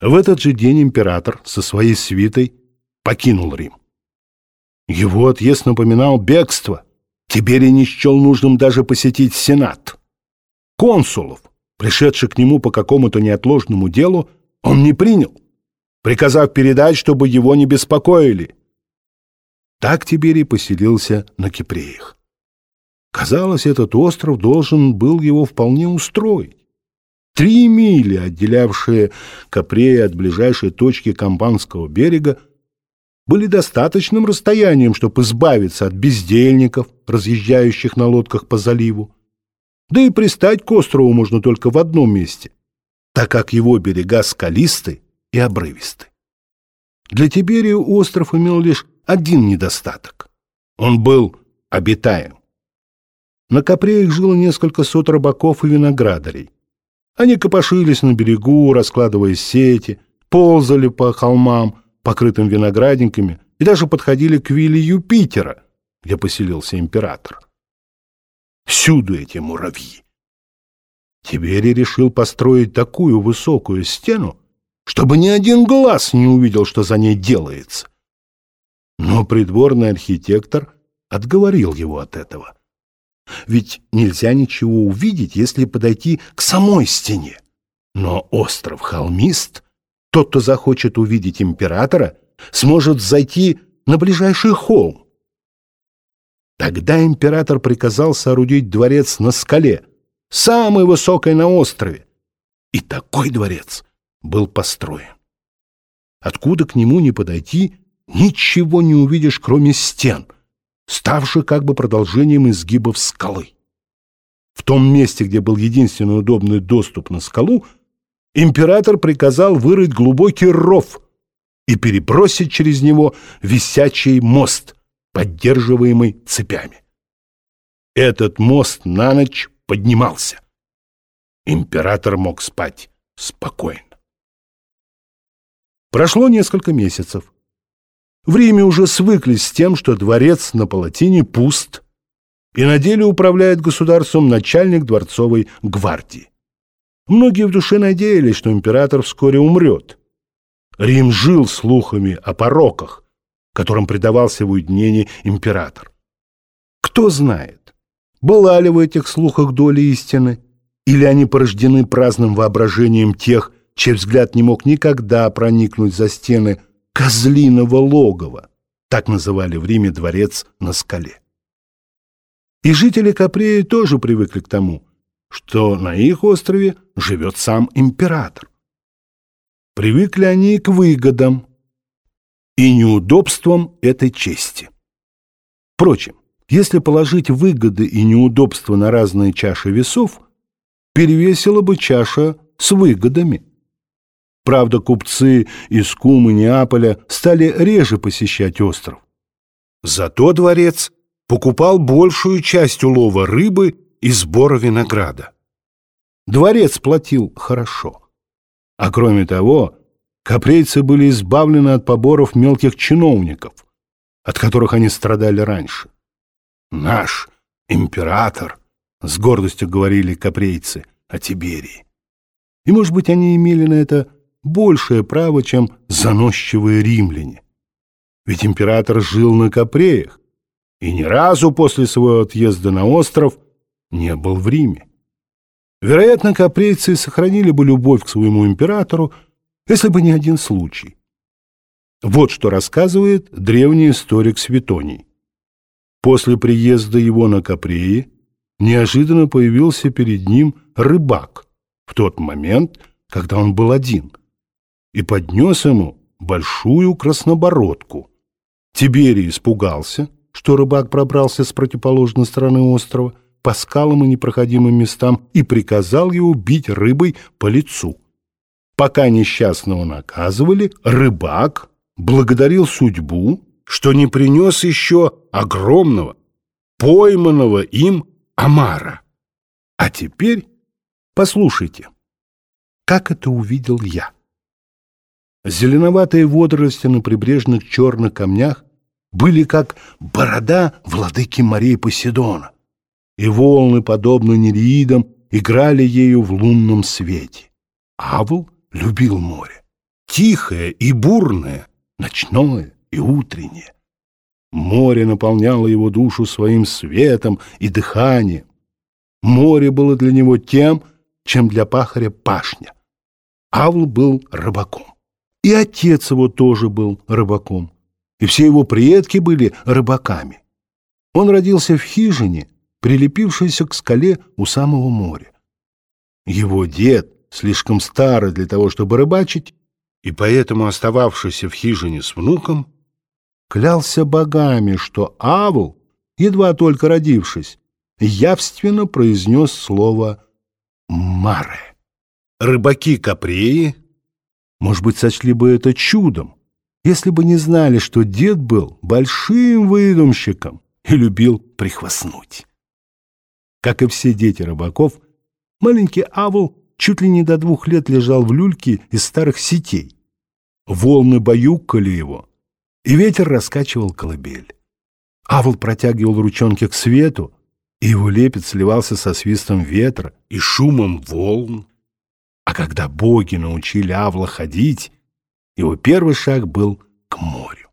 В этот же день император со своей свитой покинул Рим. Его отъезд напоминал бегство. Тиберий не счел нужным даже посетить Сенат. Консулов, пришедших к нему по какому-то неотложному делу, он не принял, приказав передать, чтобы его не беспокоили. Так Тиберий поселился на Кипреях. Казалось, этот остров должен был его вполне устроить. Три мили, отделявшие Капрея от ближайшей точки Кампанского берега, были достаточным расстоянием, чтобы избавиться от бездельников, разъезжающих на лодках по заливу. Да и пристать к острову можно только в одном месте, так как его берега скалисты и обрывисты. Для Тиберия остров имел лишь один недостаток. Он был обитаем. На Капреях жило несколько сот рыбаков и виноградарей. Они копошились на берегу, раскладывая сети, ползали по холмам, покрытым виноградниками, и даже подходили к вилле Юпитера, где поселился император. Всюду эти муравьи. Тиберий решил построить такую высокую стену, чтобы ни один глаз не увидел, что за ней делается. Но придворный архитектор отговорил его от этого. Ведь нельзя ничего увидеть, если подойти к самой стене. Но остров холмист, тот, кто захочет увидеть императора, сможет зайти на ближайший холм. Тогда император приказал соорудить дворец на скале, самый высокой на острове. И такой дворец был построен. Откуда к нему не подойти, ничего не увидишь, кроме стен — ставший как бы продолжением изгибов скалы. В том месте, где был единственный удобный доступ на скалу, император приказал вырыть глубокий ров и перебросить через него висячий мост, поддерживаемый цепями. Этот мост на ночь поднимался. Император мог спать спокойно. Прошло несколько месяцев. В Риме уже свыклись с тем, что дворец на Палатине пуст, и на деле управляет государством начальник дворцовой гвардии. Многие в душе надеялись, что император вскоре умрет. Рим жил слухами о пороках, которым предавался в уединении император. Кто знает, была ли в этих слухах доля истины, или они порождены праздным воображением тех, чей взгляд не мог никогда проникнуть за стены Козлиного логова, так называли в Риме дворец на скале. И жители Капреи тоже привыкли к тому, что на их острове живет сам император. Привыкли они к выгодам, и неудобствам этой чести. Впрочем, если положить выгоды и неудобства на разные чаши весов, перевесила бы чаша с выгодами. Правда, купцы из Кумы Неаполя стали реже посещать остров. Зато дворец покупал большую часть улова рыбы и сбора винограда. Дворец платил хорошо. А кроме того, капрейцы были избавлены от поборов мелких чиновников, от которых они страдали раньше. «Наш император», — с гордостью говорили капрейцы о Тиберии. И, может быть, они имели на это большее право, чем заносчивые римляне. Ведь император жил на Капреях и ни разу после своего отъезда на остров не был в Риме. Вероятно, капрейцы сохранили бы любовь к своему императору, если бы не один случай. Вот что рассказывает древний историк Светоний. После приезда его на Капреи неожиданно появился перед ним рыбак в тот момент, когда он был один — и поднес ему большую краснобородку. Тиберий испугался, что рыбак пробрался с противоположной стороны острова по скалам и непроходимым местам и приказал его бить рыбой по лицу. Пока несчастного наказывали, рыбак благодарил судьбу, что не принес еще огромного, пойманного им омара. А теперь послушайте, как это увидел я. Зеленоватые водоросли на прибрежных черных камнях были как борода владыки морей Поседона, и волны, подобно нереидам, играли ею в лунном свете. Авл любил море. тихое и бурное, ночное и утреннее. Море наполняло его душу своим светом и дыханием. Море было для него тем, чем для пахаря пашня. Авл был рыбаком. И отец его тоже был рыбаком. И все его предки были рыбаками. Он родился в хижине, прилепившейся к скале у самого моря. Его дед, слишком старый для того, чтобы рыбачить, и поэтому остававшийся в хижине с внуком, клялся богами, что Авл, едва только родившись, явственно произнес слово «маре». Рыбаки-капреи, может быть, сочли бы это чудом, если бы не знали, что дед был большим выдумщиком и любил прихвастнуть. Как и все дети рыбаков, маленький Авл чуть ли не до двух лет лежал в люльке из старых сетей, волны баюкали его, и ветер раскачивал колыбель. Авл протягивал ручонки к свету, и его лепет сливался со свистом ветра и шумом волн. А когда боги научили Авла ходить, его первый шаг был к морю.